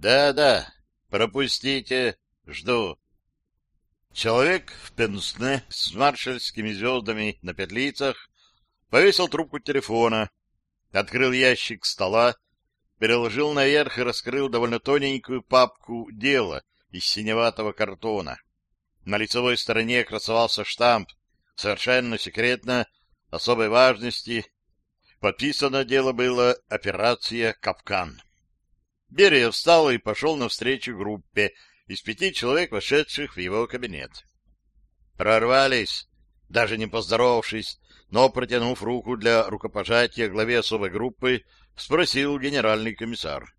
Да-да, пропустите, жду. Человек в пенсне с маршальскими звездами на петлицах повесил трубку телефона, открыл ящик стола, переложил наверх и раскрыл довольно тоненькую папку «Дело» из синеватого картона. На лицевой стороне красовался штамп «Совершенно секретно, особой важности». Подписано дело было «Операция Капкан». Берия встал и пошел навстречу группе из пяти человек, вошедших в его кабинет. Прорвались, даже не поздоровавшись, но, протянув руку для рукопожатия главе особой группы, спросил генеральный комиссар.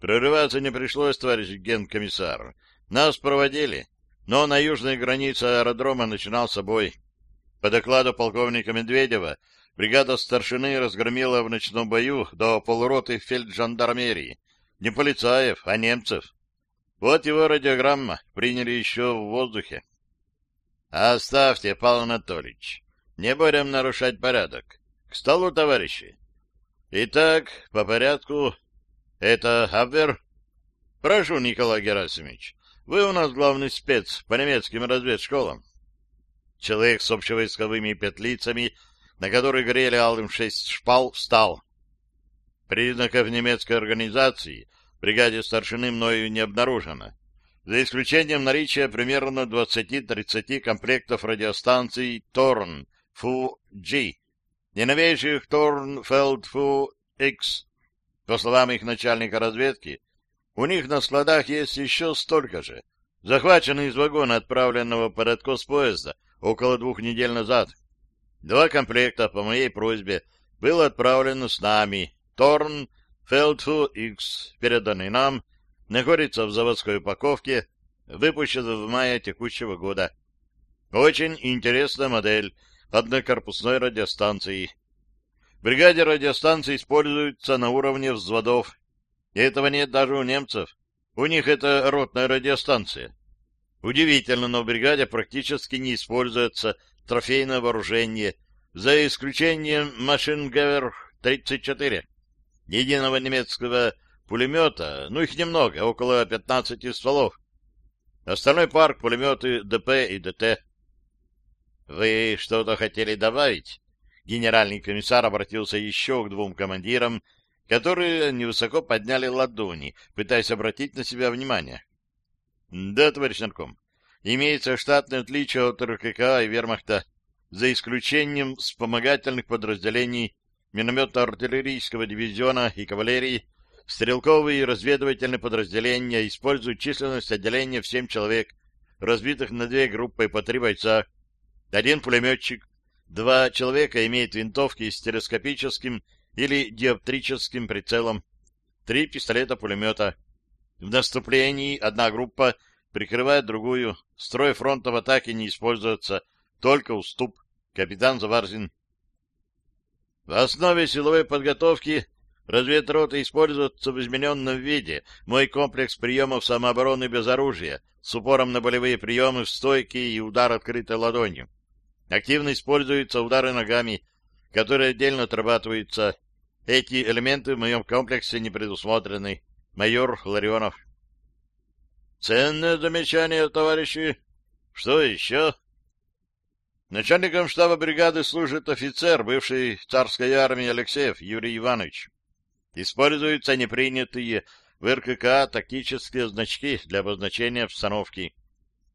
Прорываться не пришлось, товарищ генкомиссар. Нас проводили, но на южной границе аэродрома начинался бой. По докладу полковника Медведева, бригада старшины разгромила в ночном бою до полуроты фельджандармерии. Не полицаев, а немцев. Вот его радиограмма приняли еще в воздухе. Оставьте, Павел Анатольевич. Не будем нарушать порядок. К столу, товарищи. Итак, по порядку. Это Абвер. Прошу, Николай Герасимович. Вы у нас главный спец по немецким разведшколам. Человек с общевойсковыми петлицами, на которых грели алым шесть шпал, встал. Признаков немецкой организации бригаде старшины мною не обнаружено за исключением наличия примерно 20-30 комплектов радиостанций Торн Фу-G, не новейших Торн Фелд Фу-X. По словам их начальника разведки, у них на складах есть еще столько же, захваченные из вагона, отправленного под откос поезда около двух недель назад. Два комплекта по моей просьбе было отправлено с нами. Торн Фелдфу X, переданный нам, находится в заводской упаковке, выпущена в мае текущего года. Очень интересная модель однокорпусной радиостанции. В бригаде радиостанции используются на уровне взводов. Этого нет даже у немцев. У них это ротная радиостанция. Удивительно, но в бригаде практически не используется трофейное вооружение, за исключением машин-гевер 34, единого немецкого пулемета, ну их немного, около 15 стволов. Остальной парк пулеметы ДП и ДТ. Вы что-то хотели добавить? Генеральный комиссар обратился еще к двум командирам, которые невысоко подняли ладони, пытаясь обратить на себя внимание. Да, товарищ нарком, имеется штатное отличие от РКК и вермахта, за исключением вспомогательных подразделений минометно-артиллерийского дивизиона и кавалерии, Стрелковые и разведывательные подразделения используют численность отделения в семь человек, разбитых на две группы по три бойца. Один пулеметчик, два человека имеют винтовки с телескопическим или диоптрическим прицелом, три пистолета-пулемета. В наступлении одна группа прикрывает другую. Строй фронта в атаке не используется, только уступ. Капитан Заварзин. В основе силовой подготовки Разведрота используется в измененном виде. Мой комплекс приемов самообороны без оружия, с упором на болевые приемы в стойке и удар открытой ладонью. Активно используются удары ногами, которые отдельно отрабатываются. Эти элементы в моем комплексе не предусмотрены. Майор Ларионов. Ценное замечание, товарищи. Что еще? Начальником штаба бригады служит офицер, бывший в царской армии Алексеев Юрий Иванович. Используются непринятые в РКК тактические значки для обозначения обстановки.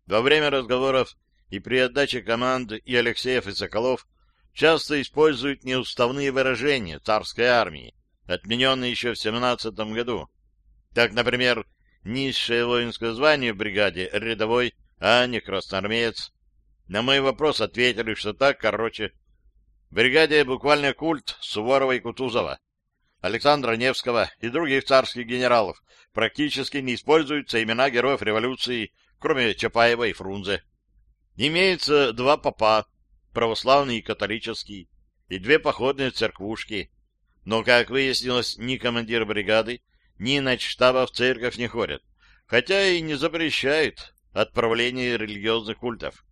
Во время разговоров и при отдаче команд и Алексеев, и Соколов часто используют неуставные выражения царской армии, отмененные еще в 17 году. Так, например, низшее воинское звание в бригаде — рядовой, а не красноармеец. На мой вопрос ответили, что так, короче. В бригаде буквально культ Суворова и Кутузова. Александра Невского и других царских генералов практически не используются имена героев революции, кроме Чапаева и Фрунзе. Имеется два попа, православный и католический, и две походные церквушки. Но, как выяснилось, ни командир бригады, ни начштаба в церковь не ходят, хотя и не запрещают отправление религиозных культов.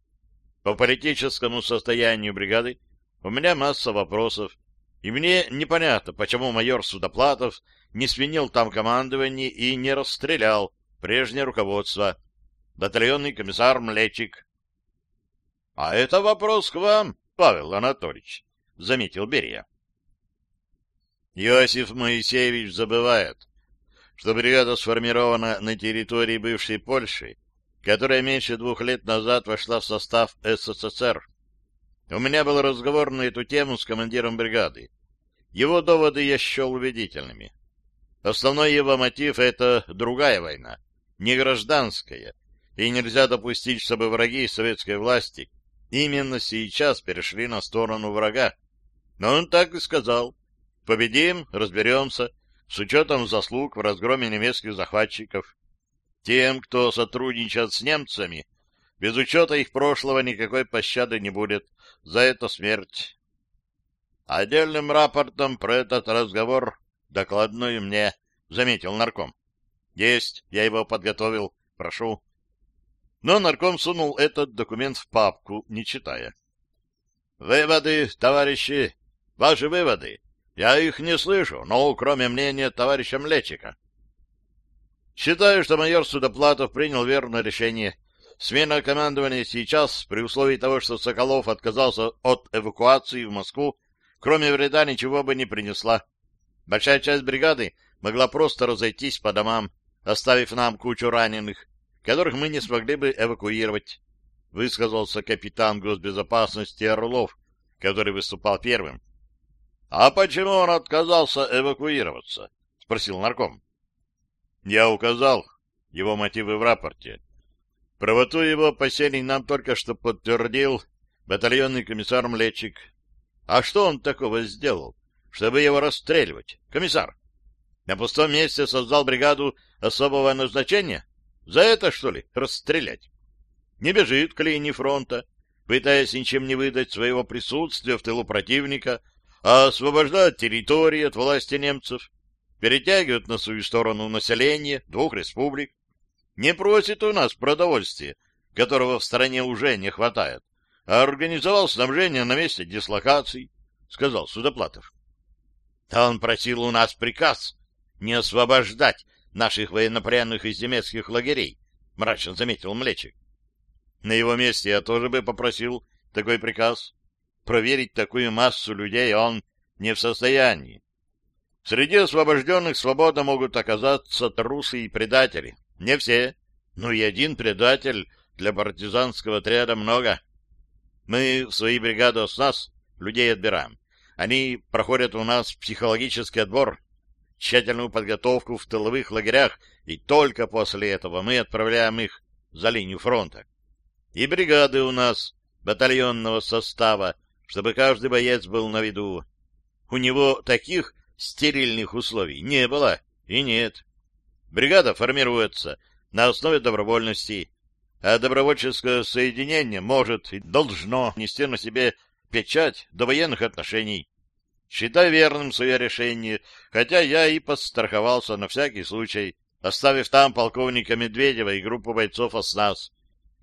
По политическому состоянию бригады у меня масса вопросов, И мне непонятно, почему майор Судоплатов не свинил там командование и не расстрелял прежнее руководство. Батальонный комиссар Млечик. — А это вопрос к вам, Павел Анатольевич, — заметил Берия. Иосиф Моисеевич забывает, что бригада сформирована на территории бывшей Польши, которая меньше двух лет назад вошла в состав СССР. У меня был разговор на эту тему с командиром бригады. Его доводы я счел убедительными. Основной его мотив — это другая война, не гражданская, и нельзя допустить, чтобы враги советской власти именно сейчас перешли на сторону врага. Но он так и сказал. Победим, разберемся, с учетом заслуг в разгроме немецких захватчиков. Тем, кто сотрудничает с немцами, без учета их прошлого никакой пощады не будет. За это смерть. Отдельным рапортом про этот разговор докладную мне, — заметил нарком. — Есть, я его подготовил. Прошу. Но нарком сунул этот документ в папку, не читая. — Выводы, товарищи, ваши выводы. Я их не слышу, но кроме мнения товарища Млечика. Считаю, что майор Судоплатов принял верное решение. Смена командования сейчас, при условии того, что Соколов отказался от эвакуации в Москву, кроме вреда ничего бы не принесла. Большая часть бригады могла просто разойтись по домам, оставив нам кучу раненых, которых мы не смогли бы эвакуировать, высказался капитан госбезопасности Орлов, который выступал первым. — А почему он отказался эвакуироваться? — спросил нарком. — Я указал его мотивы в рапорте. Правоту его опасений нам только что подтвердил батальонный комиссар Млечик. А что он такого сделал, чтобы его расстреливать, комиссар? На пустом месте создал бригаду особого назначения? За это, что ли, расстрелять? Не бежит к линии фронта, пытаясь ничем не выдать своего присутствия в тылу противника, а освобождает территории от власти немцев, перетягивает на свою сторону население двух республик, не просит у нас продовольствия, которого в стране уже не хватает, а организовал снабжение на месте дислокаций, — сказал Судоплатов. — Да он просил у нас приказ не освобождать наших военнопленных из немецких лагерей, — мрачно заметил Млечик. На его месте я тоже бы попросил такой приказ. Проверить такую массу людей он не в состоянии. Среди освобожденных свободно могут оказаться трусы и предатели. Не все, но и один предатель для партизанского отряда много. Мы в свои бригады нас людей отбираем. Они проходят у нас психологический отбор, тщательную подготовку в тыловых лагерях, и только после этого мы отправляем их за линию фронта. И бригады у нас батальонного состава чтобы каждый боец был на виду. У него таких стерильных условий не было и нет. Бригада формируется на основе добровольности, а добровольческое соединение может и должно нести на себе печать до военных отношений. Считай верным свое решение, хотя я и подстраховался на всякий случай, оставив там полковника Медведева и группу бойцов ОСНАС,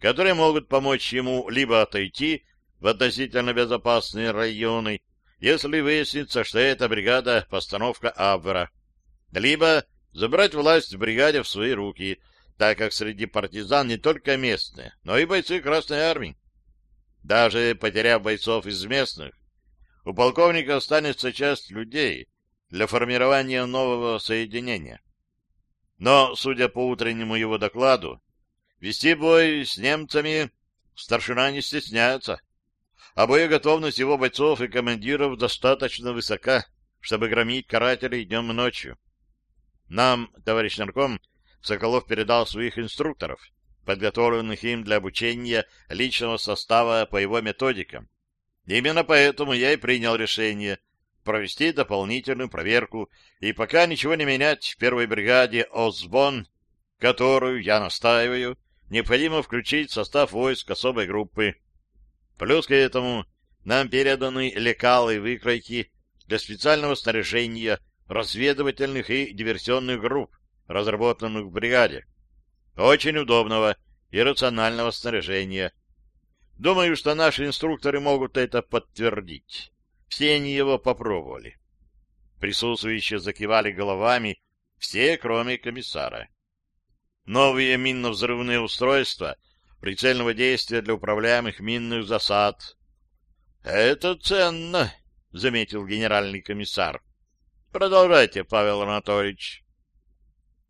которые могут помочь ему либо отойти в относительно безопасные районы, если выяснится, что это бригада постановка Абвера, либо забрать власть в бригаде в свои руки, так как среди партизан не только местные, но и бойцы Красной Армии. Даже потеряв бойцов из местных, у полковника останется часть людей для формирования нового соединения. Но, судя по утреннему его докладу, вести бой с немцами старшина не стесняется а боеготовность его бойцов и командиров достаточно высока, чтобы громить карателей днем и ночью. Нам, товарищ нарком, Соколов передал своих инструкторов, подготовленных им для обучения личного состава по его методикам. Именно поэтому я и принял решение провести дополнительную проверку и пока ничего не менять в первой бригаде Осбон, которую, я настаиваю, необходимо включить в состав войск особой группы. Плюс к этому нам переданы лекалы выкройки для специального снаряжения разведывательных и диверсионных групп, разработанных в бригаде. Очень удобного и рационального снаряжения. Думаю, что наши инструкторы могут это подтвердить. Все они его попробовали. Присутствующие закивали головами, все, кроме комиссара. Новые минно-взрывные устройства прицельного действия для управляемых минных засад. — Это ценно, — заметил генеральный комиссар. — Продолжайте, Павел Анатольевич.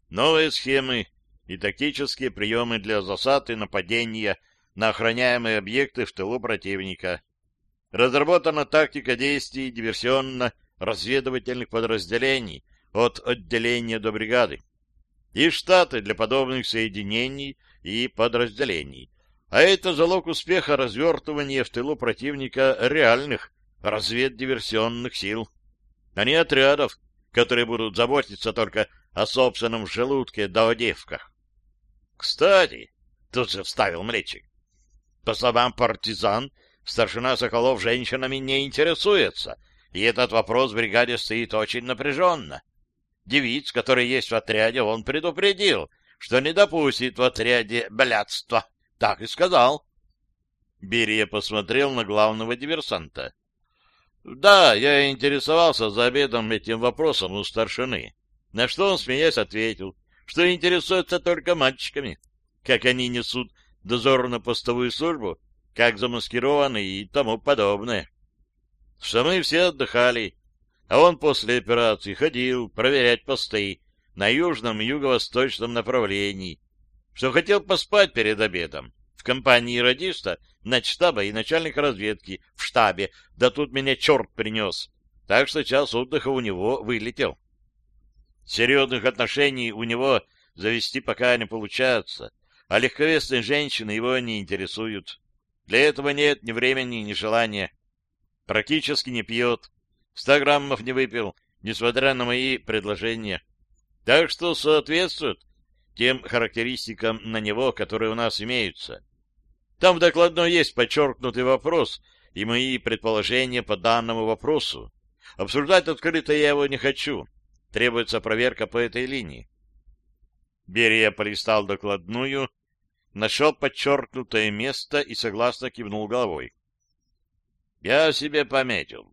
Новые схемы и тактические приемы для засад и нападения на охраняемые объекты в тылу противника. Разработана тактика действий диверсионно-разведывательных подразделений от отделения до бригады и штаты для подобных соединений и подразделений. А это залог успеха развертывания в тылу противника реальных разведдиверсионных сил, а не отрядов, которые будут заботиться только о собственном желудке да о девках. Кстати, тут же вставил Млечик, по словам партизан, старшина Соколов женщинами не интересуется, и этот вопрос в бригаде стоит очень напряженно. Девиц, которые есть в отряде, он предупредил, что не допустит в отряде блядства. Так и сказал. Берия посмотрел на главного диверсанта. Да, я интересовался за обедом этим вопросом у старшины. На что он, смеясь, ответил, что интересуется только мальчиками, как они несут дозорно-постовую службу, как замаскированы и тому подобное. Что мы все отдыхали, а он после операции ходил проверять посты на южном юго-восточном направлении, что хотел поспать перед обедом в компании радиста, начштаба и начальника разведки в штабе, да тут меня черт принес, так что час отдыха у него вылетел. Серьезных отношений у него завести пока не получается, а легковесные женщины его не интересуют. Для этого нет ни времени, ни желания. Практически не пьет, ста граммов не выпил, несмотря на мои предложения. Так что соответствует тем характеристикам на него, которые у нас имеются. Там в докладной есть подчеркнутый вопрос и мои предположения по данному вопросу. Обсуждать открыто я его не хочу. Требуется проверка по этой линии. Берия полистал докладную, нашел подчеркнутое место и согласно кивнул головой. — Я себе пометил.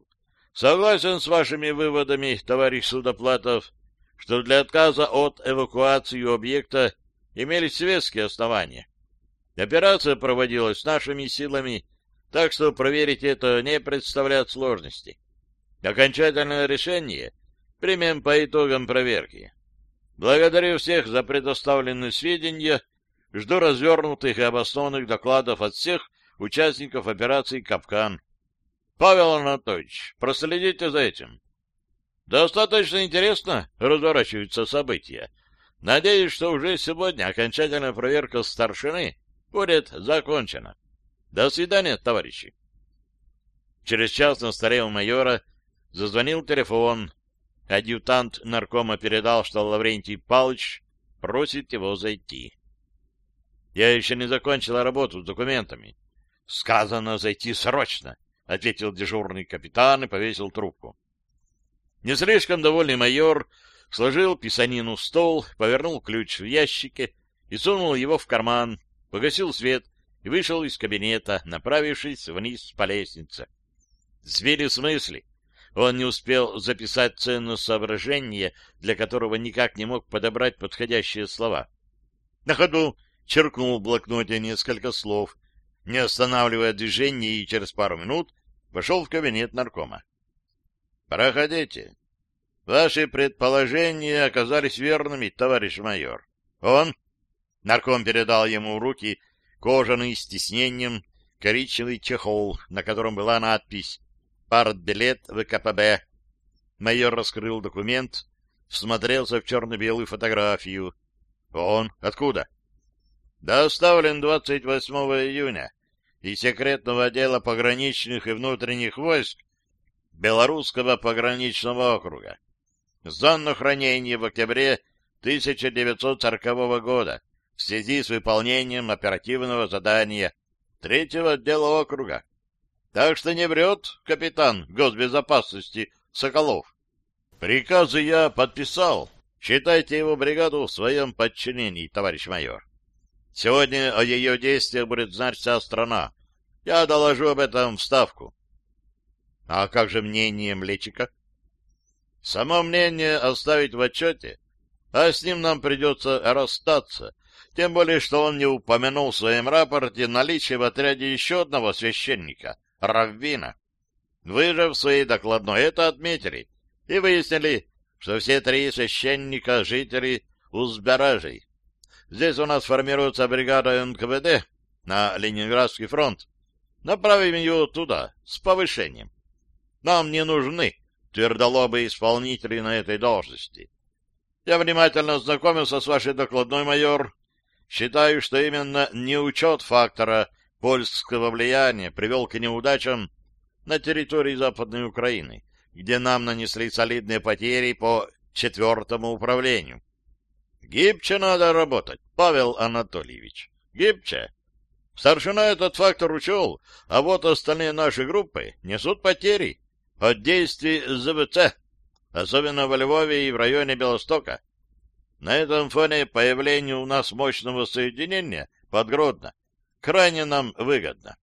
Согласен с вашими выводами, товарищ Судоплатов, что для отказа от эвакуации объекта имелись веские основания. Операция проводилась нашими силами, так что проверить это не представляет сложности. Окончательное решение примем по итогам проверки. Благодарю всех за предоставленные сведения, жду развернутых и обоснованных докладов от всех участников операции «Капкан». Павел Анатольевич, проследите за этим. Достаточно интересно разворачиваются события. Надеюсь, что уже сегодня окончательная проверка старшины будет закончена. До свидания, товарищи. Через час на столе у майора зазвонил телефон. Адъютант наркома передал, что Лаврентий Павлович просит его зайти. Я еще не закончила работу с документами. Сказано зайти срочно, ответил дежурный капитан и повесил трубку. Не слишком довольный майор сложил писанину в стол, повернул ключ в ящике и сунул его в карман, погасил свет и вышел из кабинета, направившись вниз по лестнице. Звери смысле? Он не успел записать ценное соображение, для которого никак не мог подобрать подходящие слова. На ходу черкнул в блокноте несколько слов, не останавливая движение, и через пару минут вошел в кабинет наркома. «Проходите. Ваши предположения оказались верными, товарищ майор. Он...» Нарком передал ему в руки кожаный с тиснением коричневый чехол, на котором была надпись «Партбилет ВКПБ». Майор раскрыл документ, всмотрелся в черно-белую фотографию. «Он? Откуда?» «Доставлен 28 июня из секретного отдела пограничных и внутренних войск Белорусского пограничного округа. Сдан на хранение в октябре 1940 года в связи с выполнением оперативного задания третьего отдела округа. Так что не врет капитан госбезопасности Соколов. Приказы я подписал. Считайте его бригаду в своем подчинении, товарищ майор. Сегодня о ее действиях будет знать вся страна. Я доложу об этом в Ставку. А как же мнение Млечика? Само мнение оставить в отчете, а с ним нам придется расстаться, тем более, что он не упомянул в своем рапорте наличие в отряде еще одного священника, Раввина. Вы же в своей докладной это отметили и выяснили, что все три священника — жители Узбережий. Здесь у нас формируется бригада НКВД на Ленинградский фронт. Направим ее туда, с повышением. Нам не нужны твердолобые исполнители на этой должности. Я внимательно ознакомился с вашей докладной, майор. Считаю, что именно неучет фактора польского влияния привел к неудачам на территории Западной Украины, где нам нанесли солидные потери по четвертому управлению. Гибче надо работать, Павел Анатольевич. Гибче. Старшина этот фактор учел, а вот остальные наши группы несут потери от действий ЗВЦ, особенно во Львове и в районе Белостока. На этом фоне появление у нас мощного соединения под Гродно крайне нам выгодно.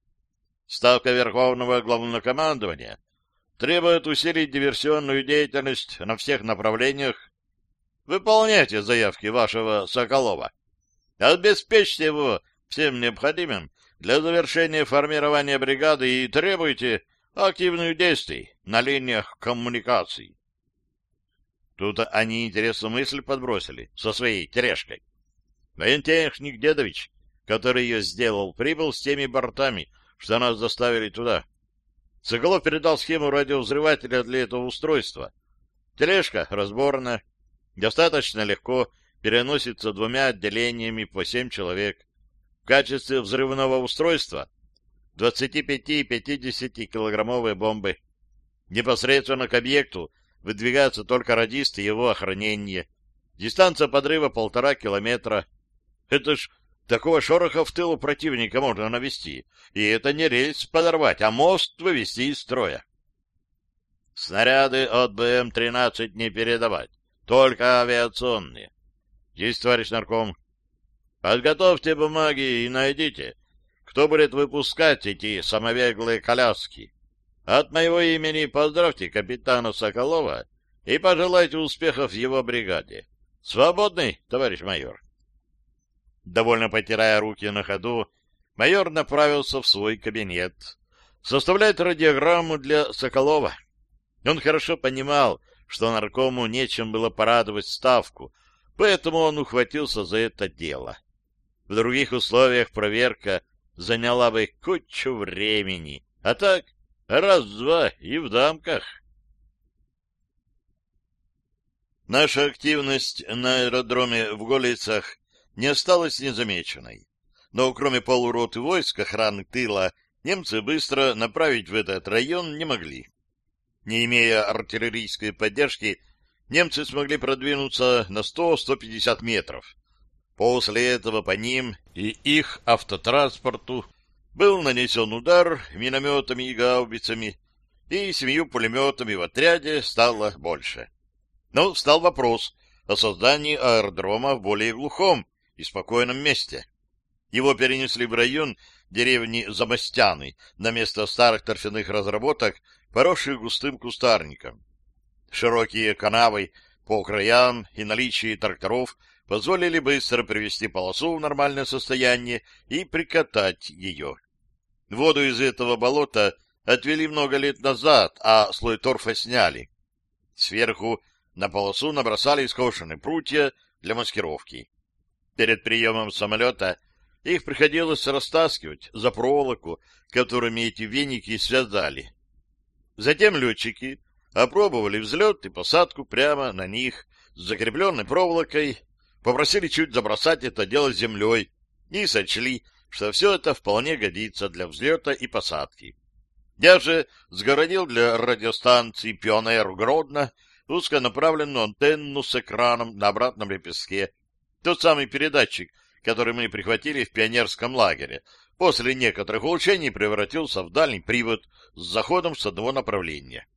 Ставка Верховного Главнокомандования требует усилить диверсионную деятельность на всех направлениях. Выполняйте заявки вашего Соколова. Обеспечьте его всем необходимым для завершения формирования бригады и требуйте активных действий на линиях коммуникаций. Тут они интересную мысль подбросили со своей тележкой. Воентехник Дедович, который ее сделал, прибыл с теми бортами, что нас заставили туда. Соколов передал схему радиовзрывателя для этого устройства. Тележка разборная, достаточно легко переносится двумя отделениями по семь человек. В качестве взрывного устройства 25-50 килограммовые бомбы. Непосредственно к объекту выдвигаются только радисты и его охранение. Дистанция подрыва полтора километра. Это ж Такого шороха в тылу противника можно навести, и это не рельс подорвать, а мост вывести из строя. Снаряды от БМ-13 не передавать, только авиационные. Есть, товарищ нарком. Подготовьте бумаги и найдите, кто будет выпускать эти самовеглые коляски. От моего имени поздравьте капитана Соколова и пожелайте успехов его бригаде. Свободный, товарищ майор. Довольно потирая руки на ходу, майор направился в свой кабинет. Составлять радиограмму для Соколова. Он хорошо понимал, что наркому нечем было порадовать ставку, поэтому он ухватился за это дело. В других условиях проверка заняла бы кучу времени, а так раз-два и в дамках. Наша активность на аэродроме в Голицах не осталась незамеченной. Но кроме полуроты войск охраны тыла, немцы быстро направить в этот район не могли. Не имея артиллерийской поддержки, немцы смогли продвинуться на 100-150 метров. После этого по ним и их автотранспорту был нанесен удар минометами и гаубицами, и семью пулеметами в отряде стало больше. Но встал вопрос о создании аэродрома в более глухом и спокойном месте. Его перенесли в район деревни Замостяны на место старых торфяных разработок, поросших густым кустарником. Широкие канавы по краям и наличие тракторов позволили быстро привести полосу в нормальное состояние и прикатать ее. Воду из этого болота отвели много лет назад, а слой торфа сняли. Сверху на полосу набросали скошенные прутья для маскировки. Перед приемом самолета их приходилось растаскивать за проволоку, которыми эти веники связали. Затем летчики опробовали взлет и посадку прямо на них с закрепленной проволокой, попросили чуть забросать это дело землей и сочли, что все это вполне годится для взлета и посадки. Я же сгородил для радиостанции «Пионер» Гродно узконаправленную антенну с экраном на обратном лепестке, тот самый передатчик, который мы прихватили в пионерском лагере, после некоторых улучшений превратился в дальний привод с заходом с одного направления.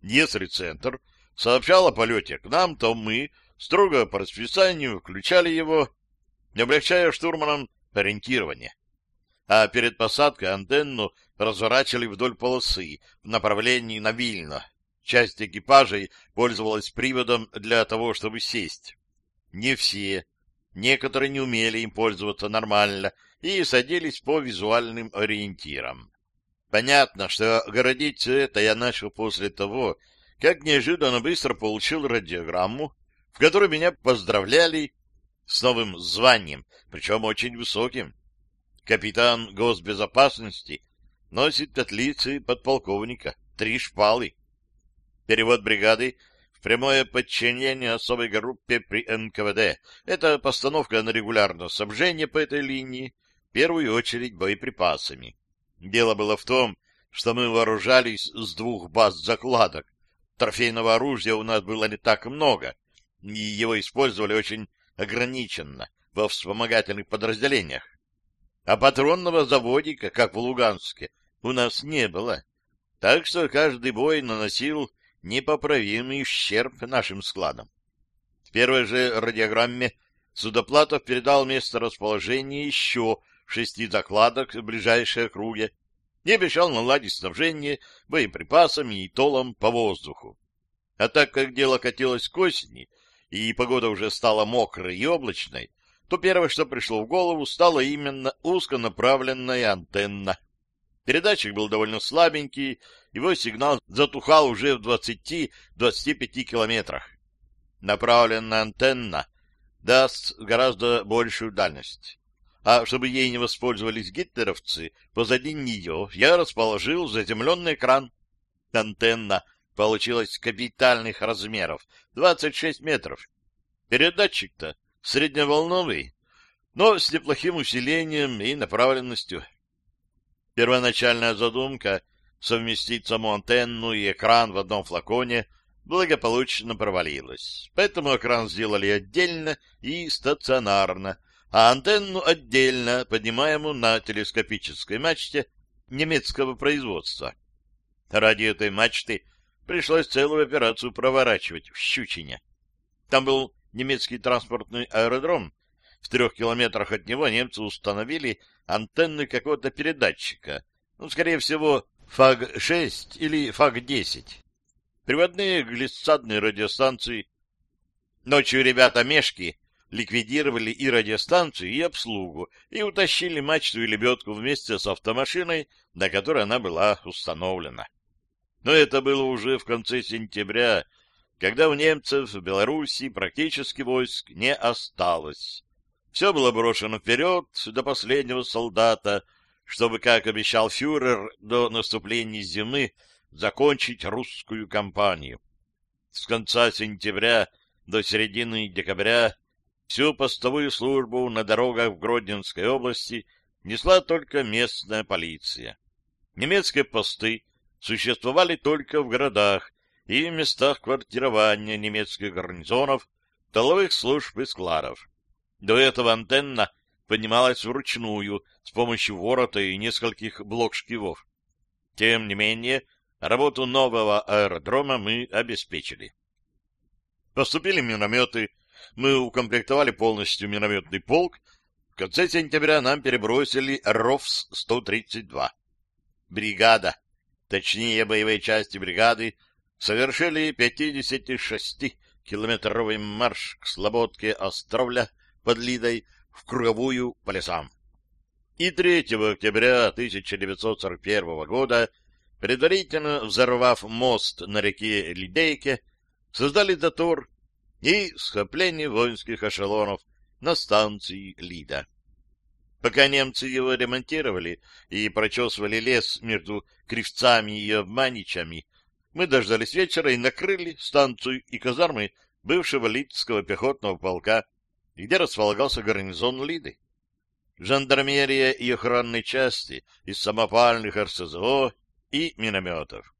Если центр сообщал о полете к нам, то мы, строго по расписанию, включали его, облегчая штурманам ориентирование. А перед посадкой антенну разворачивали вдоль полосы в направлении на Вильно. Часть экипажей пользовалась приводом для того, чтобы сесть. Не все. Некоторые не умели им пользоваться нормально и садились по визуальным ориентирам. Понятно, что городить это я начал после того, как неожиданно быстро получил радиограмму, в которой меня поздравляли с новым званием, причем очень высоким. Капитан госбезопасности носит петлицы подполковника, три шпалы. Перевод бригады в прямое подчинение особой группе при НКВД. Это постановка на регулярное снабжение по этой линии, в первую очередь боеприпасами. Дело было в том, что мы вооружались с двух баз закладок. Трофейного оружия у нас было не так много, и его использовали очень ограниченно во вспомогательных подразделениях. А патронного заводика, как в Луганске, у нас не было. Так что каждый бой наносил непоправимый ущерб нашим складам. В первой же радиограмме Судоплатов передал место расположения еще шести закладок в ближайшей округе и обещал наладить снабжение боеприпасами и толом по воздуху. А так как дело катилось к осени, и погода уже стала мокрой и облачной, то первое, что пришло в голову, стала именно узконаправленная антенна. Передатчик был довольно слабенький, его сигнал затухал уже в 20-25 километрах. Направленная антенна даст гораздо большую дальность. А чтобы ей не воспользовались гитлеровцы, позади нее я расположил заземленный экран. Антенна получилась капитальных размеров — 26 метров. Передатчик-то средневолновый, но с неплохим усилением и направленностью. Первоначальная задумка совместить саму антенну и экран в одном флаконе благополучно провалилась. Поэтому экран сделали отдельно и стационарно, а антенну отдельно, поднимаемую на телескопической мачте немецкого производства. Ради этой мачты пришлось целую операцию проворачивать в Щучине. Там был немецкий транспортный аэродром. В трех километрах от него немцы установили антенны какого-то передатчика. Ну, скорее всего, ФАГ-6 или ФАГ-10. Приводные глиссадные радиостанции. Ночью ребята-мешки ликвидировали и радиостанцию, и обслугу, и утащили мачту и лебедку вместе с автомашиной, на которой она была установлена. Но это было уже в конце сентября, когда у немцев в Белоруссии практически войск не осталось. Все было брошено вперед до последнего солдата, чтобы, как обещал фюрер, до наступления зимы закончить русскую кампанию. С конца сентября до середины декабря всю постовую службу на дорогах в Гродненской области несла только местная полиция. Немецкие посты существовали только в городах и местах квартирования немецких гарнизонов, тыловых служб и складов. До этого антенна поднималась вручную с помощью ворота и нескольких блок-шкивов. Тем не менее, работу нового аэродрома мы обеспечили. Поступили минометы, мы укомплектовали полностью минометный полк, в конце сентября нам перебросили РОВС-132. Бригада, точнее боевые части бригады, совершили 56-километровый марш к слободке Островля под Лидой в круговую по лесам. И 3 октября 1941 года, предварительно взорвав мост на реке Лидейке, создали затор и схопление воинских эшелонов на станции Лида. Пока немцы его ремонтировали и прочесывали лес между кривцами и обманичами, мы дождались вечера и накрыли станцию и казармы бывшего Лидского пехотного полка, где располагался гарнизон Лиды. Жандармерия и охранные части из самопальных РСЗО и минометов.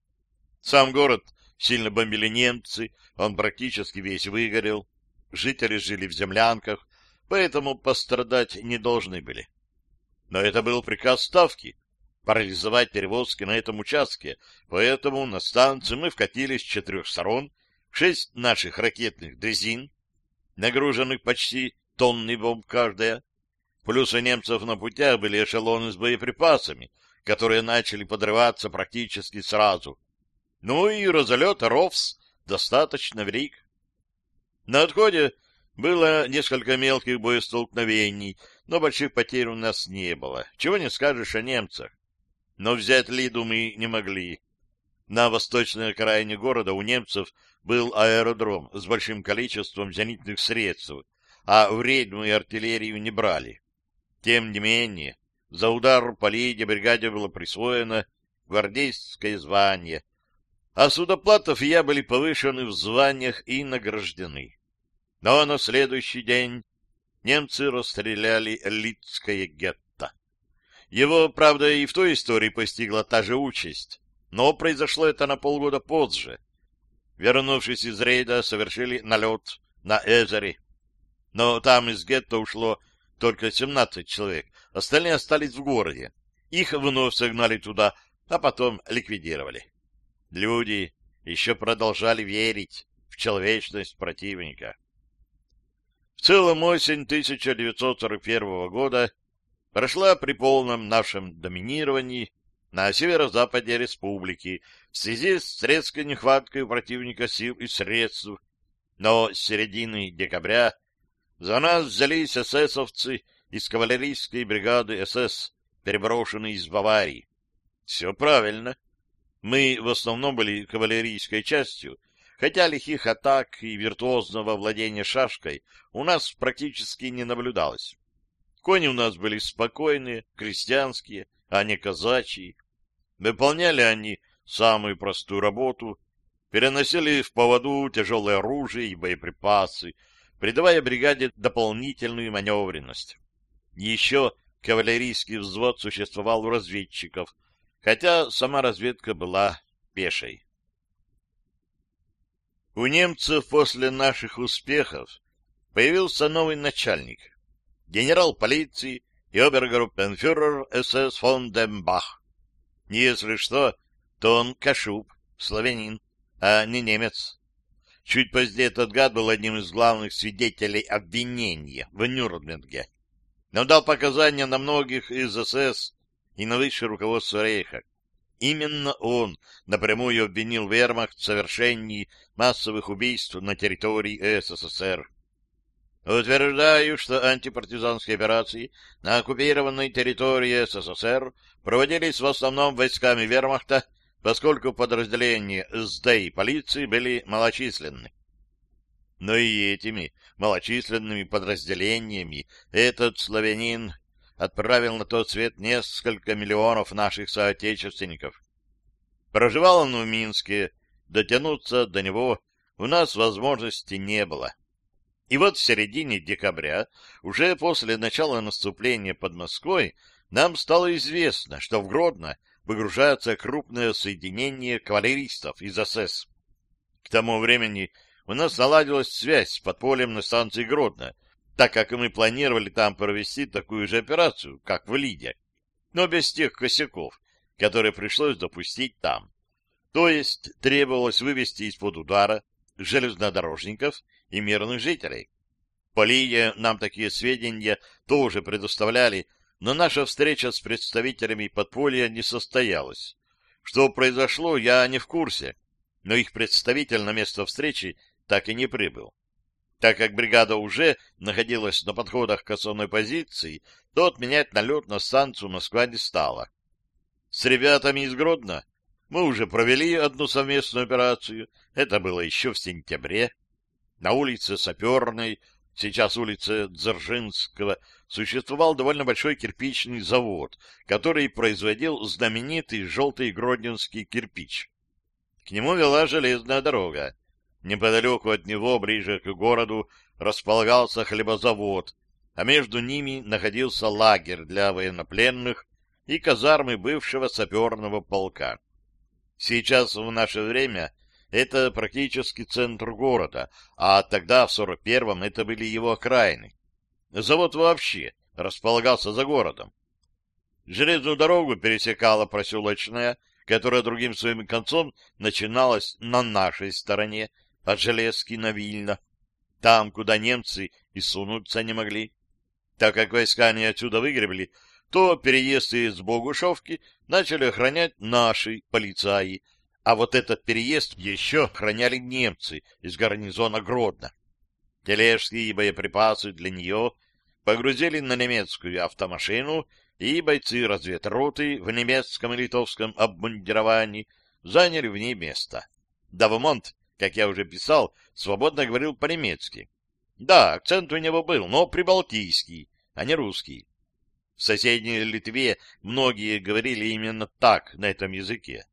Сам город сильно бомбили немцы, он практически весь выгорел. Жители жили в землянках, поэтому пострадать не должны были. Но это был приказ Ставки — парализовать перевозки на этом участке, поэтому на станцию мы вкатили с четырех сторон шесть наших ракетных дрезин, нагруженных почти тонной бомб каждая. Плюс у немцев на путях были эшелоны с боеприпасами, которые начали подрываться практически сразу. Ну и разлет РОВС достаточно велик. На отходе было несколько мелких боестолкновений, но больших потерь у нас не было. Чего не скажешь о немцах. Но взять Лиду мы не могли. На восточной окраине города у немцев был аэродром с большим количеством зенитных средств, а вредную артиллерию не брали. Тем не менее, за удар по Лиде бригаде было присвоено гвардейское звание, а Судоплатов и я были повышены в званиях и награждены. Но на следующий день немцы расстреляли Лидское гетто. Его, правда, и в той истории постигла та же участь, но произошло это на полгода позже. Вернувшись из рейда, совершили налет на Эзере. Но там из гетто ушло только 17 человек, остальные остались в городе. Их вновь согнали туда, а потом ликвидировали. Люди еще продолжали верить в человечность противника. В целом осень 1941 года прошла при полном нашем доминировании на северо-западе республики в связи с резкой нехваткой у противника сил и средств, но с середины декабря за нас взялись эсэсовцы из кавалерийской бригады СС, переброшенные из Баварии. Все правильно. Мы в основном были кавалерийской частью, хотя лихих атак и виртуозного владения шашкой у нас практически не наблюдалось. Кони у нас были спокойные, крестьянские, а не казачьи. Выполняли они самую простую работу, переносили в поводу тяжелое оружие и боеприпасы, придавая бригаде дополнительную маневренность. Еще кавалерийский взвод существовал у разведчиков, хотя сама разведка была пешей. У немцев после наших успехов появился новый начальник, генерал полиции и обергруппенфюрер СС фон Дембах. Если что, то он кашуб, славянин, а не немец. Чуть позднее этот гад был одним из главных свидетелей обвинения в Нюрнберге. Но дал показания на многих из СС и на высшее руководство Рейха. Именно он напрямую обвинил Вермахт в совершении массовых убийств на территории СССР. Утверждаю, что антипартизанские операции на оккупированной территории СССР проводились в основном войсками вермахта поскольку подразделения СД и полиции были малочисленны. Но и этими малочисленными подразделениями этот славянин отправил на тот свет несколько миллионов наших соотечественников. Проживал он в Минске, дотянуться до него у нас возможности не было. И вот в середине декабря, уже после начала наступления под Москвой, нам стало известно, что в Гродно выгружается крупное соединение кавалеристов из СС. К тому времени у нас наладилась связь с подпольем на станции Гродно, так как мы планировали там провести такую же операцию, как в Лиде, но без тех косяков, которые пришлось допустить там. То есть требовалось вывести из-под удара железнодорожников и мирных жителей. По Лиде нам такие сведения тоже предоставляли, но наша встреча с представителями подполья не состоялась. Что произошло, я не в курсе, но их представитель на место встречи так и не прибыл. Так как бригада уже находилась на подходах к основной позиции, то отменять налет на станцию Москва не стала. С ребятами из Гродно мы уже провели одну совместную операцию, это было еще в сентябре. На улице Саперной сейчас улица Дзержинского, существовал довольно большой кирпичный завод, который производил знаменитый желтый гродненский кирпич. К нему вела железная дорога. Неподалеку от него, ближе к городу, располагался хлебозавод, а между ними находился лагерь для военнопленных и казармы бывшего саперного полка. Сейчас, в наше время, это практически центр города, а тогда, в 41-м, это были его окраины. Завод вообще располагался за городом. Железную дорогу пересекала проселочная, которая другим своим концом начиналась на нашей стороне, от Железки на Вильно, там, куда немцы и сунуться не могли. Так как войска не отсюда выгребли, то переезд из Богушевки начали охранять наши полицаи, а вот этот переезд еще охраняли немцы из гарнизона Гродно. Тележки и боеприпасы для нее погрузили на немецкую автомашину, и бойцы разведроты в немецком и литовском обмундировании заняли в ней место. Давмонт, как я уже писал, свободно говорил по-немецки. Да, акцент у него был, но прибалтийский, а не русский. В соседней Литве многие говорили именно так, на этом языке.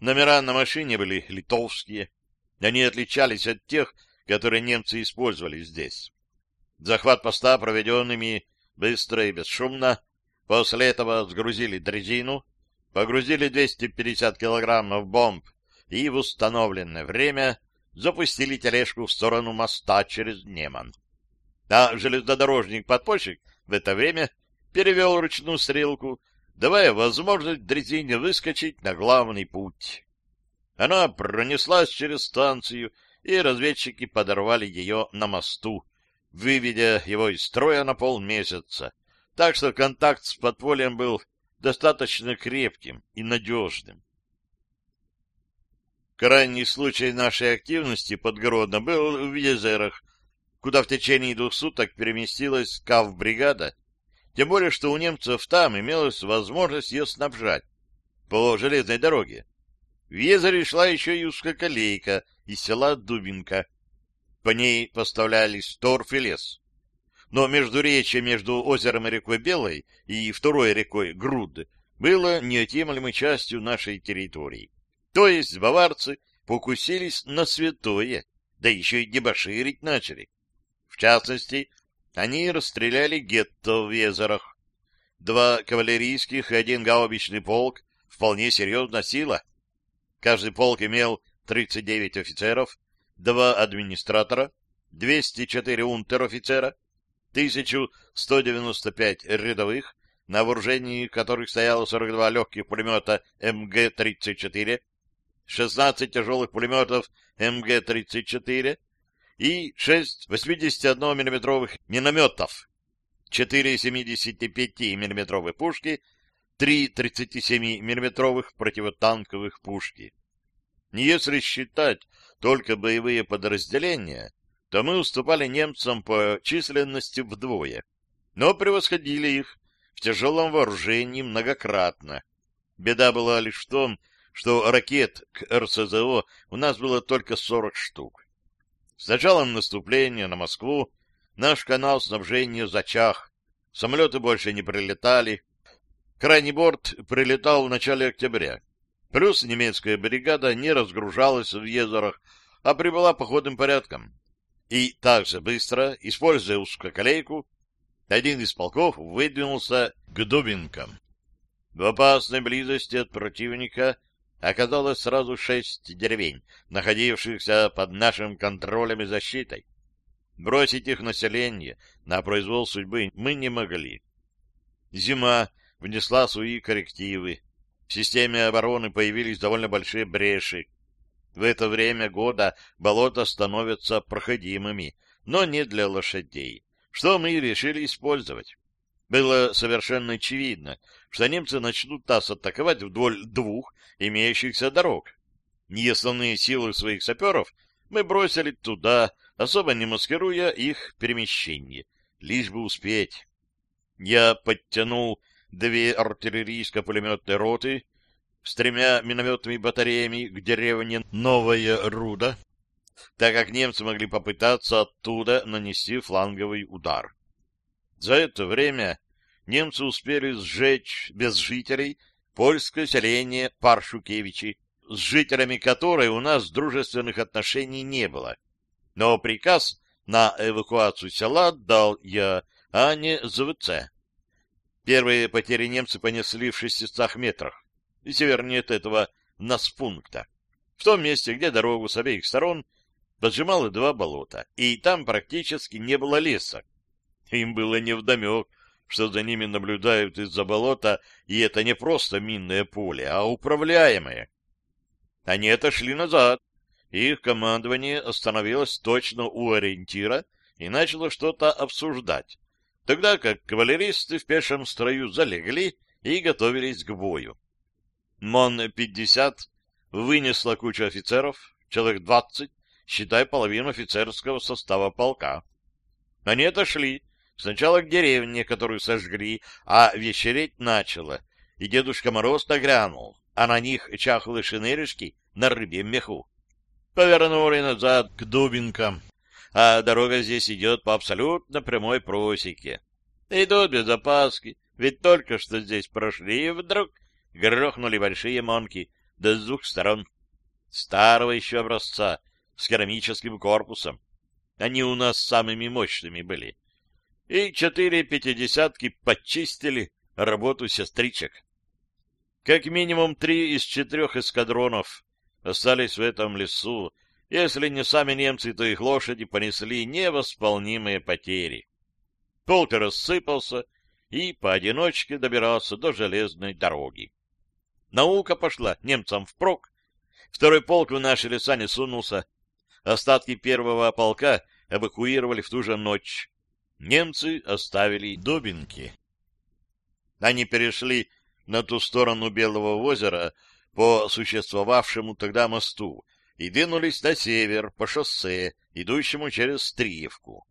Номера на машине были литовские. Они отличались от тех, которые немцы использовали здесь. Захват поста проведенными быстро и бесшумно. После этого сгрузили дрезину, погрузили 250 килограммов бомб и в установленное время запустили тележку в сторону моста через Неман. А железнодорожник-подпольщик в это время перевел ручную стрелку, давая возможность дрезине выскочить на главный путь. Она пронеслась через станцию, и разведчики подорвали ее на мосту, выведя его из строя на полмесяца, так что контакт с подпольем был достаточно крепким и надежным. Крайний случай нашей активности под Гродно был в Езерах, куда в течение двух суток переместилась КАВ-бригада, тем более, что у немцев там имелась возможность ее снабжать по железной дороге. В Езере шла еще и узкоколейка из села Дубинка. По ней поставлялись торф и лес. Но между речью между озером и рекой Белой и второй рекой Груд было неотъемлемой частью нашей территории. То есть баварцы покусились на святое, да еще и дебоширить начали. В частности, они расстреляли гетто в Езерах. Два кавалерийских и один гаубичный полк — вполне серьезная сила. Каждый полк имел 39 офицеров, два администратора, 204 унтер-офицера, 1195 рядовых, на вооружении которых стояло 42 легких пулемета МГ-34, 16 тяжелых пулеметов МГ-34 и 6 81 миллиметровых минометов, 4 75 миллиметровые пушки, 3 37 миллиметровых противотанковых пушки. Если считать только боевые подразделения, то мы уступали немцам по численности вдвое, но превосходили их в тяжелом вооружении многократно. Беда была лишь в том, что ракет к РСЗО у нас было только 40 штук. С началом наступления на Москву наш канал снабжения зачах, самолеты больше не прилетали. Крайний борт прилетал в начале октября. Плюс немецкая бригада не разгружалась в Езерах, а прибыла походным порядком. И также быстро, используя узкоколейку, один из полков выдвинулся к Дубинкам. В опасной близости от противника оказалось сразу шесть деревень, находившихся под нашим контролем и защитой. Бросить их население на произвол судьбы мы не могли. Зима внесла свои коррективы. В системе обороны появились довольно большие бреши. В это время года болота становятся проходимыми, но не для лошадей, что мы решили использовать. Было совершенно очевидно, что немцы начнут нас атаковать вдоль двух имеющихся дорог. Не основные силы своих саперов мы бросили туда, особо не маскируя их перемещение, лишь бы успеть. Я подтянул две артиллерийско-пулеметные роты с тремя минометными батареями к деревне Новая Руда, так как немцы могли попытаться оттуда нанести фланговый удар. За это время немцы успели сжечь без жителей польское селение Паршукевичи, с жителями которой у нас дружественных отношений не было. Но приказ на эвакуацию села дал я, а не ЗВЦ. Первые потери немцы понесли в 600 метрах, севернее от этого Наспункта, в том месте, где дорогу с обеих сторон поджимало два болота, и там практически не было леса. Им было невдомек, что за ними наблюдают из-за болота, и это не просто минное поле, а управляемое. Они отошли назад. Их командование остановилось точно у ориентира и начало что-то обсуждать, тогда как кавалеристы в пешем строю залегли и готовились к бою. МОН-50 вынесла кучу офицеров, человек двадцать, считай половину офицерского состава полка. Они отошли сначала к деревне, которую сожгли, а вечереть начало, и Дедушка Мороз нагрянул, а на них чахлые шинелишки на рыбьем меху. Повернули назад к Дубинкам, а дорога здесь идет по абсолютно прямой просеке. Идут без опаски, ведь только что здесь прошли, и вдруг грохнули большие монки, да двух сторон. Старого еще образца, с керамическим корпусом. Они у нас самыми мощными были. И четыре пятидесятки почистили работу сестричек. Как минимум три из четырех эскадронов остались в этом лесу, если не сами немцы, то их лошади понесли невосполнимые потери. Полк рассыпался и поодиночке добирался до железной дороги. Наука пошла немцам впрок. Второй полк в наши леса не сунулся. Остатки первого полка эвакуировали в ту же ночь. Немцы оставили Дубинки. Они перешли на ту сторону Белого озера по существовавшему тогда мосту и двинулись на север по шоссе, идущему через Стриевку.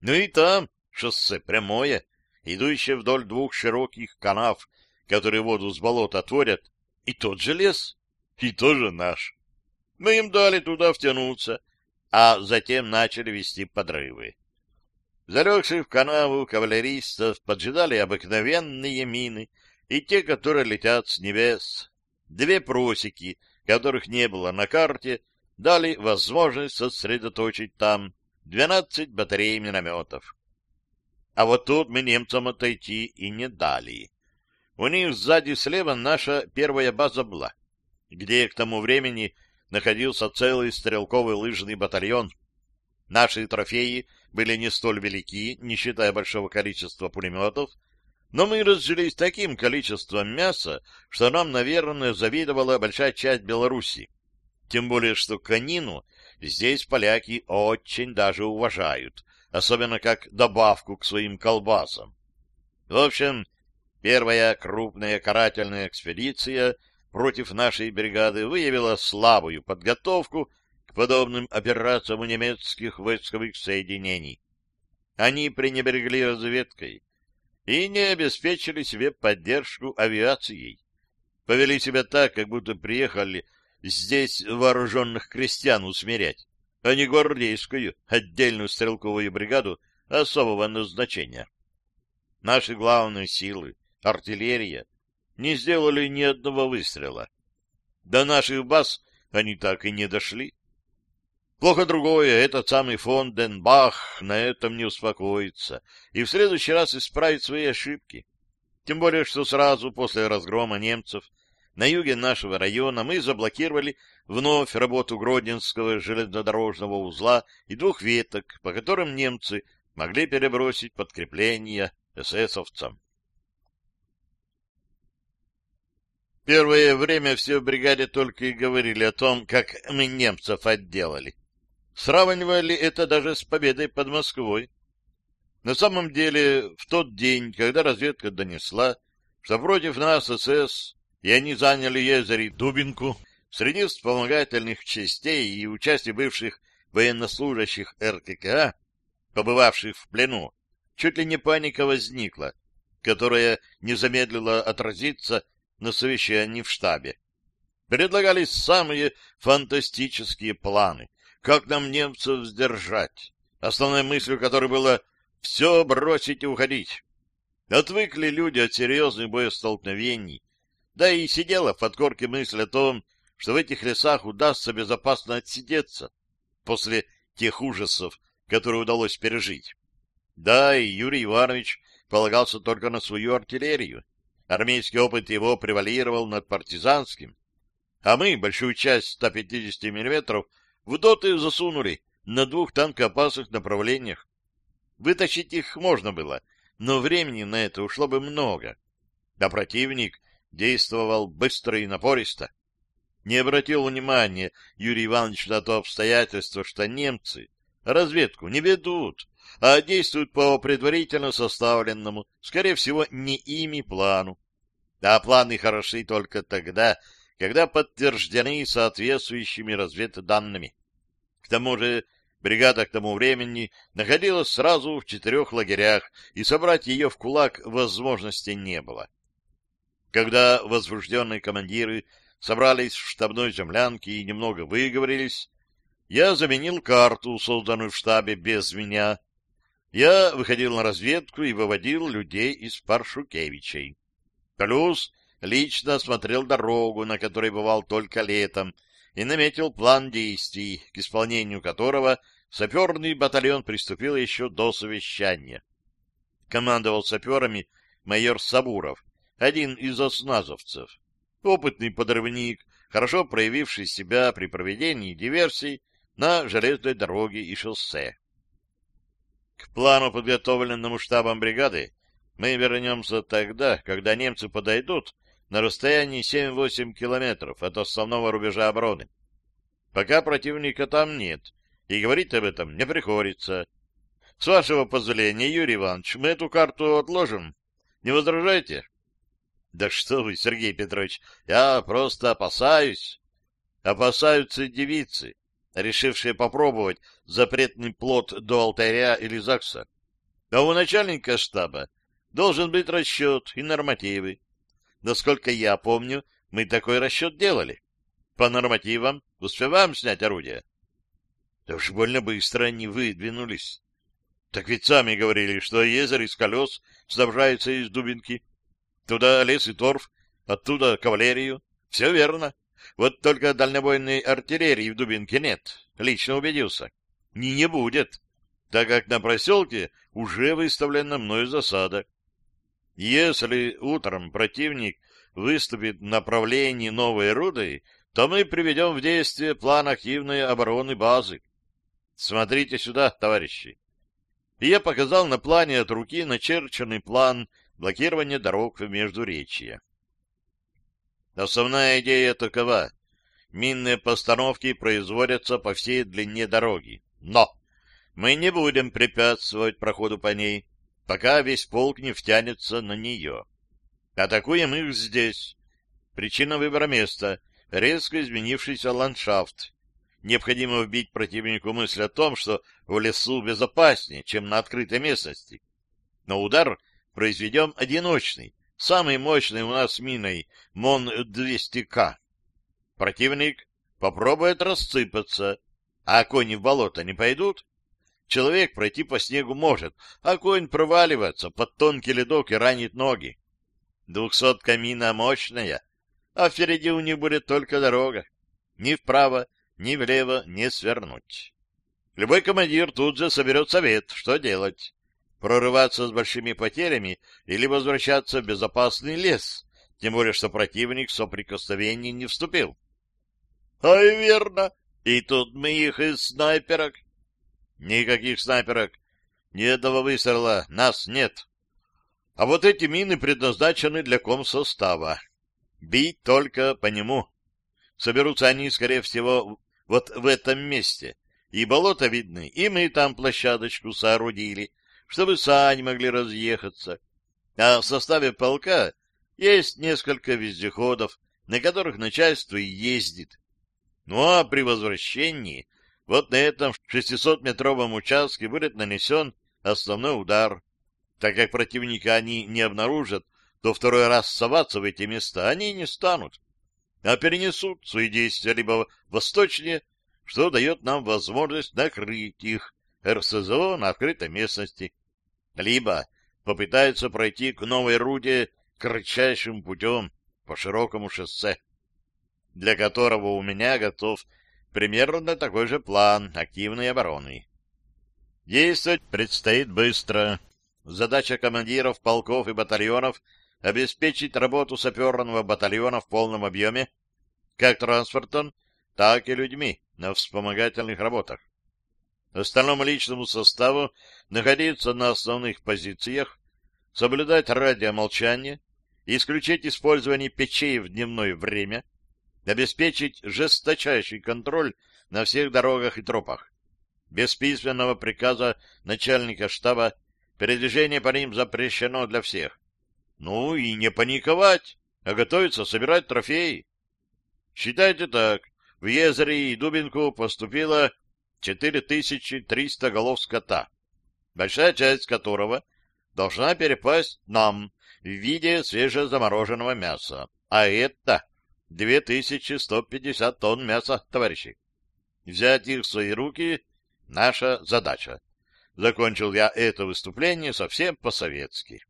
Ну и там шоссе прямое, идущее вдоль двух широких канав, которые воду с болота отворят, и тот же лес, и тоже наш. Мы им дали туда втянуться, а затем начали вести подрывы. Залегших в канаву кавалеристов поджидали обыкновенные мины и те, которые летят с небес. Две просеки, которых не было на карте, дали возможность сосредоточить там 12 батарей минометов. А вот тут мы немцам отойти и не дали. У них сзади слева наша первая база была, где к тому времени находился целый стрелковый лыжный батальон. Наши трофеи были не столь велики, не считая большого количества пулеметов, но мы разжились таким количеством мяса, что нам, наверное, завидовала большая часть Беларуси. Тем более, что конину здесь поляки очень даже уважают, особенно как добавку к своим колбасам. В общем, первая крупная карательная экспедиция против нашей бригады выявила слабую подготовку подобным операциям у немецких войсковых соединений. Они пренебрегли разведкой и не обеспечили себе поддержку авиацией. Повели себя так, как будто приехали здесь вооруженных крестьян усмирять, а не гвардейскую отдельную стрелковую бригаду особого назначения. Наши главные силы, артиллерия, не сделали ни одного выстрела. До наших баз они так и не дошли. Плохо другое, этот самый фон Денбах на этом не успокоится и в следующий раз исправит свои ошибки. Тем более, что сразу после разгрома немцев на юге нашего района мы заблокировали вновь работу Гродненского железнодорожного узла и двух веток, по которым немцы могли перебросить подкрепления эсэсовцам. Первое время все в бригаде только и говорили о том, как мы немцев отделали. Сравнивали это даже с победой под Москвой. На самом деле, в тот день, когда разведка донесла, что против нас СС, и они заняли Езерь и Дубинку, среди вспомогательных частей и участия бывших военнослужащих РККА, побывавших в плену, чуть ли не паника возникла, которая не замедлила отразиться на совещании в штабе. Предлагались самые фантастические планы, как нам немцев сдержать, основной мыслью которой было все бросить и уходить. Отвыкли люди от серьезных боестолкновений, да и сидела в подкорке мысль о том, что в этих лесах удастся безопасно отсидеться после тех ужасов, которые удалось пережить. Да, и Юрий Иванович полагался только на свою артиллерию. Армейский опыт его превалировал над партизанским. А мы большую часть 150 мм в доты засунули на двух танкоопасных направлениях. Вытащить их можно было, но времени на это ушло бы много. А противник действовал быстро и напористо. Не обратил внимания Юрий Иванович на то обстоятельство, что немцы разведку не ведут, а действуют по предварительно составленному, скорее всего, не ими плану. А планы хороши только тогда, когда подтверждены соответствующими разведданными. К тому же бригада к тому времени находилась сразу в четырех лагерях, и собрать ее в кулак возможности не было. Когда возбужденные командиры собрались в штабной землянке и немного выговорились, я заменил карту, созданную в штабе без меня. Я выходил на разведку и выводил людей из Паршукевичей. Плюс лично осмотрел дорогу, на которой бывал только летом, и наметил план действий, к исполнению которого саперный батальон приступил еще до совещания. Командовал саперами майор Сабуров, один из осназовцев. Опытный подрывник, хорошо проявивший себя при проведении диверсий на железной дороге и шоссе. К плану, подготовленному штабом бригады, мы вернемся тогда, когда немцы подойдут на расстоянии 7-8 километров от основного рубежа обороны. Пока противника там нет, и говорить об этом не приходится. С вашего позволения, Юрий Иванович, мы эту карту отложим. Не возражаете? Да что вы, Сергей Петрович, я просто опасаюсь. Опасаются девицы, решившие попробовать запретный плод до алтаря или ЗАГСа. А у начальника штаба должен быть расчет и нормативы. Насколько я помню, мы такой расчет делали. По нормативам успеваем снять орудие. Да уж больно быстро они выдвинулись. Так ведь сами говорили, что езер из колес снабжается из дубинки. Туда лес и торф, оттуда кавалерию. Все верно. Вот только дальнобойной артиллерии в дубинке нет. Лично убедился. Не не будет, так как на проселке уже выставлена мною засада. Если утром противник выступит в направлении Новой Руды, то мы приведем в действие план активной обороны базы. Смотрите сюда, товарищи. И я показал на плане от руки начерченный план блокирования дорог в Междуречье. Основная идея такова. Минные постановки производятся по всей длине дороги. Но мы не будем препятствовать проходу по ней, пока весь полк не втянется на нее. Атакуем их здесь. Причина выбора места — резко изменившийся ландшафт. Необходимо вбить противнику мысль о том, что в лесу безопаснее, чем на открытой местности. Но удар произведем одиночный, самый мощный у нас миной МОН-200К. Противник попробует рассыпаться, а кони в болото не пойдут, Человек пройти по снегу может, а конь проваливается под тонкий ледок и ранит ноги. Двухсотка мина мощная, а впереди у них будет только дорога. Ни вправо, ни влево не свернуть. Любой командир тут же соберет совет, что делать. Прорываться с большими потерями или возвращаться в безопасный лес, тем более что противник в соприкосновение не вступил. — Ай, верно! И тут мы их из снайперок Никаких снайперок. Ни одного выстрела. Нас нет. А вот эти мины предназначены для комсостава. Бить только по нему. Соберутся они, скорее всего, вот в этом месте. И болото видны, и мы там площадочку соорудили, чтобы сани могли разъехаться. А в составе полка есть несколько вездеходов, на которых начальство и ездит. Ну а при возвращении вот на этом 600-метровом участке будет нанесен основной удар. Так как противника они не обнаружат, то второй раз соваться в эти места они не станут, а перенесут свои действия либо восточнее, что дает нам возможность накрыть их РСЗО на открытой местности, либо попытаются пройти к новой руде кратчайшим путем по широкому шоссе, для которого у меня готов примерно такой же план активной обороны. Действовать предстоит быстро. Задача командиров полков и батальонов — обеспечить работу саперного батальона в полном объеме, как транспортом, так и людьми на вспомогательных работах. Остальному личному составу находиться на основных позициях, соблюдать радиомолчание, исключить использование печей в дневное время, обеспечить жесточайший контроль на всех дорогах и тропах. Без письменного приказа начальника штаба передвижение по ним запрещено для всех. Ну и не паниковать, а готовиться собирать трофеи. Считайте так. В Езере и Дубинку поступило 4300 голов скота, большая часть которого должна перепасть нам в виде свежезамороженного мяса. А это 2150 тонн мяса, товарищи. Взять их в свои руки — наша задача. Закончил я это выступление совсем по-советски.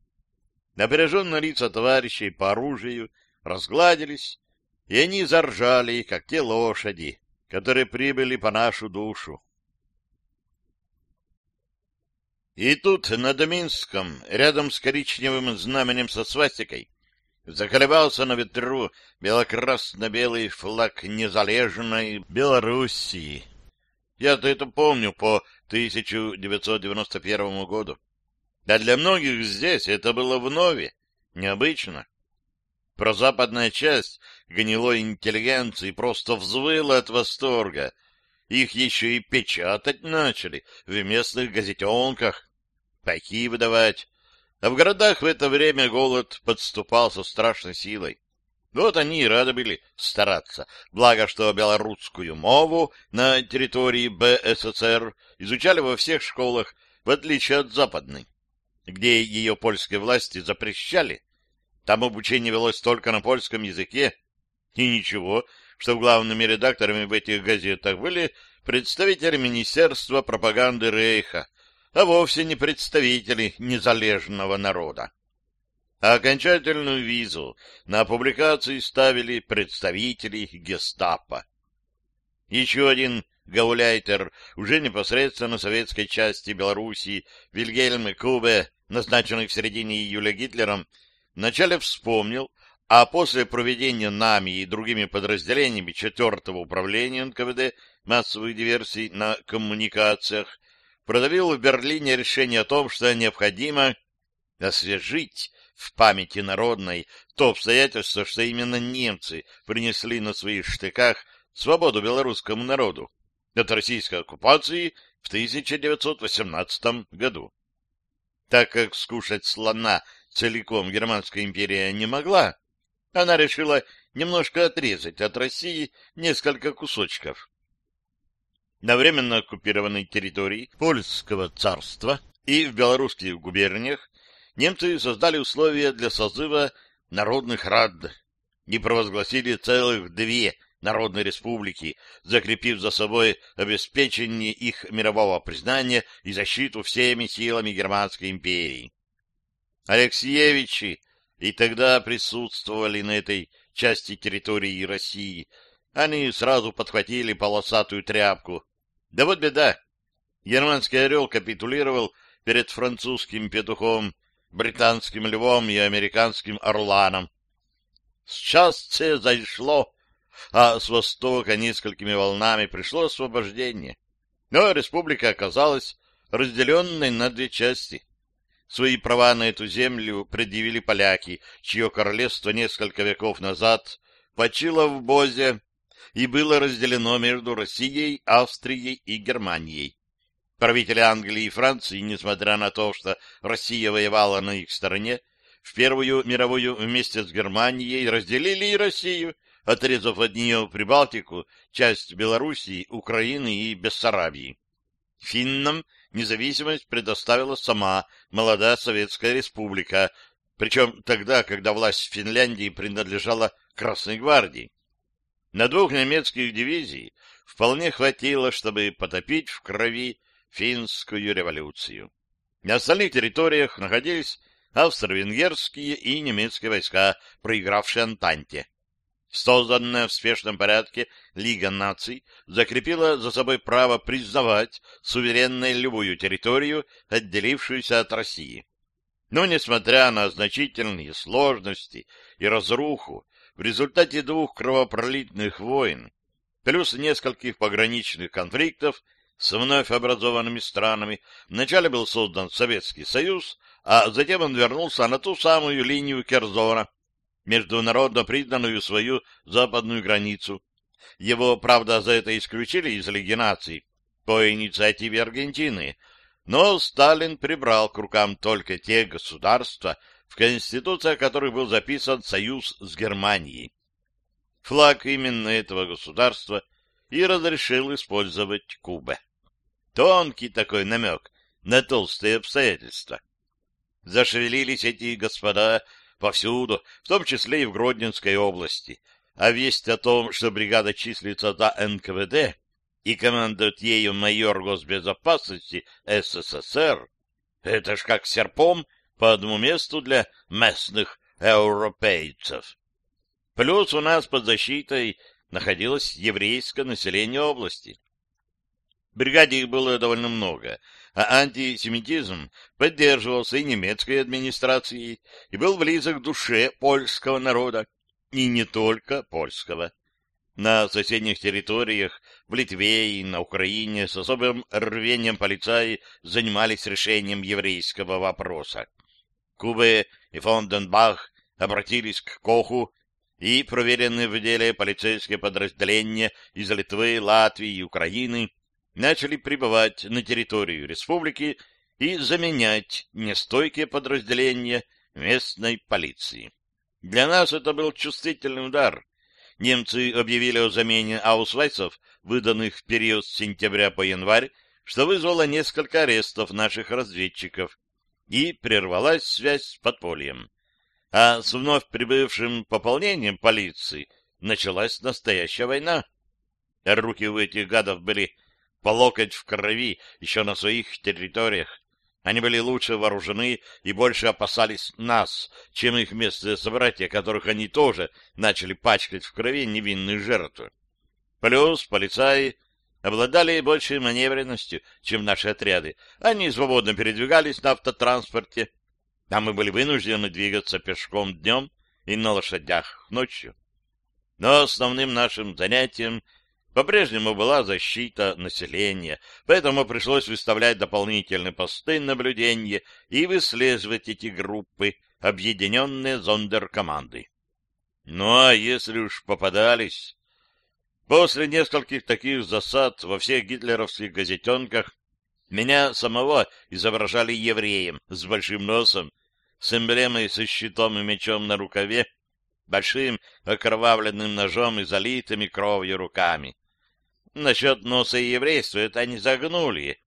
Напряженные лица товарищей по оружию разгладились, и они заржали, как те лошади, которые прибыли по нашу душу. И тут над Минском, рядом с коричневым знаменем со свастикой, заколебался на ветру белокрасно-белый флаг незалежной Белоруссии. Я-то это помню по 1991 году. А для многих здесь это было вновь, необычно. Прозападная часть гнилой интеллигенции просто взвыла от восторга. Их еще и печатать начали в местных газетенках, пайки выдавать. А в городах в это время голод подступал со страшной силой. Вот они и рады были стараться. Благо, что белорусскую мову на территории БССР изучали во всех школах, в отличие от западной, где ее польские власти запрещали. Там обучение велось только на польском языке. И ничего, что главными редакторами в этих газетах были представители Министерства пропаганды Рейха, а вовсе не представители незалежного народа. А окончательную визу на публикации ставили представители гестапо. Еще один гауляйтер уже непосредственно советской части Белоруссии Вильгельм Кубе, назначенный в середине июля Гитлером, вначале вспомнил, а после проведения нами и другими подразделениями 4-го управления НКВД массовых диверсий на коммуникациях продавил в Берлине решение о том, что необходимо освежить в памяти народной то обстоятельство, что именно немцы принесли на своих штыках свободу белорусскому народу от российской оккупации в 1918 году. Так как скушать слона целиком Германская империя не могла, она решила немножко отрезать от России несколько кусочков на временно оккупированной территории Польского царства и в белорусских губерниях немцы создали условия для созыва народных рад и провозгласили целых две народные республики, закрепив за собой обеспечение их мирового признания и защиту всеми силами Германской империи. Алексеевичи и тогда присутствовали на этой части территории России. Они сразу подхватили полосатую тряпку, да вот беда. Германский орел капитулировал перед французским петухом, британским львом и американским орланом. Счастье зашло, а с востока несколькими волнами пришло освобождение. Но республика оказалась разделенной на две части. Свои права на эту землю предъявили поляки, чье королевство несколько веков назад почило в Бозе и было разделено между Россией, Австрией и Германией. Правители Англии и Франции, несмотря на то, что Россия воевала на их стороне, в Первую мировую вместе с Германией разделили и Россию, отрезав от нее Прибалтику, часть Белоруссии, Украины и Бессарабии. Финнам независимость предоставила сама молодая Советская Республика, причем тогда, когда власть Финляндии принадлежала Красной Гвардии. На двух немецких дивизий вполне хватило, чтобы потопить в крови финскую революцию. На остальных территориях находились австро-венгерские и немецкие войска, проигравшие Антанте. Созданная в спешном порядке Лига наций закрепила за собой право признавать суверенной любую территорию, отделившуюся от России. Но, несмотря на значительные сложности и разруху, в результате двух кровопролитных войн, плюс нескольких пограничных конфликтов с вновь образованными странами, вначале был создан Советский Союз, а затем он вернулся на ту самую линию Керзона, международно признанную свою западную границу. Его, правда, за это исключили из Лиги наций по инициативе Аргентины, но Сталин прибрал к рукам только те государства, в Конституции которых был записан союз с Германией. флаг именно этого государства и разрешил использовать Кубы. Тонкий такой намек на толстые обстоятельства. Зашевелились эти господа повсюду, в том числе и в Гродненской области, а весть о том, что бригада числится за НКВД и командует ею майор госбезопасности СССР, это ж как серпом по одному месту для местных европейцев. Плюс у нас под защитой находилось еврейское население области. Бригаде их было довольно много, а антисемитизм поддерживался и немецкой администрацией, и был близок к душе польского народа, и не только польского. На соседних территориях, в Литве и на Украине, с особым рвением полицаи занимались решением еврейского вопроса. Кубе и Фонденбах обратились к Коху, и проверенные в деле полицейские подразделения из Литвы, Латвии и Украины начали прибывать на территорию республики и заменять нестойкие подразделения местной полиции. Для нас это был чувствительный удар. Немцы объявили о замене аусвайсов, выданных в период с сентября по январь, что вызвало несколько арестов наших разведчиков, и прервалась связь с подпольем. А с вновь прибывшим пополнением полиции началась настоящая война. Руки у этих гадов были по локоть в крови еще на своих территориях. Они были лучше вооружены и больше опасались нас, чем их местные собратья, которых они тоже начали пачкать в крови невинные жертвы. Плюс полицаи обладали большей маневренностью, чем наши отряды. Они свободно передвигались на автотранспорте, а мы были вынуждены двигаться пешком днем и на лошадях ночью. Но основным нашим занятием по-прежнему была защита населения, поэтому пришлось выставлять дополнительные посты наблюдения и выслеживать эти группы, объединенные зондеркоманды. Ну а если уж попадались... После нескольких таких засад во всех гитлеровских газетенках меня самого изображали евреем с большим носом, с эмблемой со щитом и мечом на рукаве, большим окровавленным ножом и залитыми кровью руками. Насчет носа и еврейства это они загнули,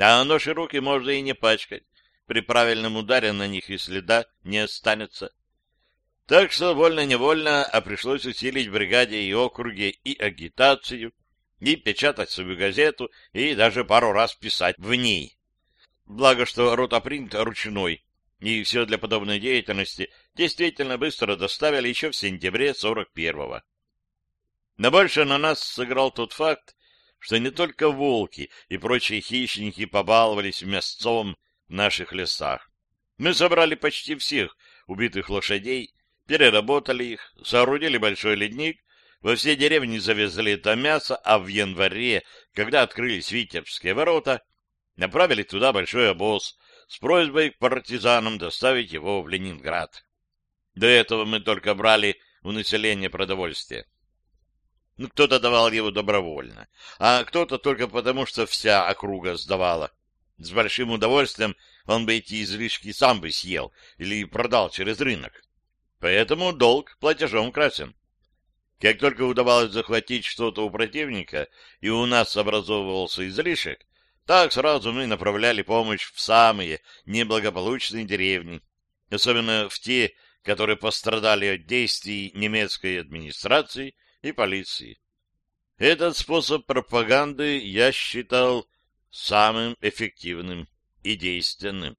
а нож и руки можно и не пачкать. При правильном ударе на них и следа не останется. Так что вольно-невольно, а пришлось усилить бригаде и округе и агитацию, и печатать свою газету, и даже пару раз писать в ней. Благо, что ротопринт ручной, и все для подобной деятельности действительно быстро доставили еще в сентябре 41-го. Но больше на нас сыграл тот факт, что не только волки и прочие хищники побаловались мясцом в наших лесах. Мы собрали почти всех убитых лошадей, переработали их, соорудили большой ледник, во все деревни завезли это мясо, а в январе, когда открылись Витебские ворота, направили туда большой обоз с просьбой к партизанам доставить его в Ленинград. До этого мы только брали у населения продовольствие. Ну, кто-то давал его добровольно, а кто-то только потому, что вся округа сдавала. С большим удовольствием он бы эти излишки сам бы съел или продал через рынок. Поэтому долг платежом красен. Как только удавалось захватить что-то у противника, и у нас образовывался излишек, так сразу мы направляли помощь в самые неблагополучные деревни, особенно в те, которые пострадали от действий немецкой администрации и полиции. Этот способ пропаганды я считал самым эффективным и действенным.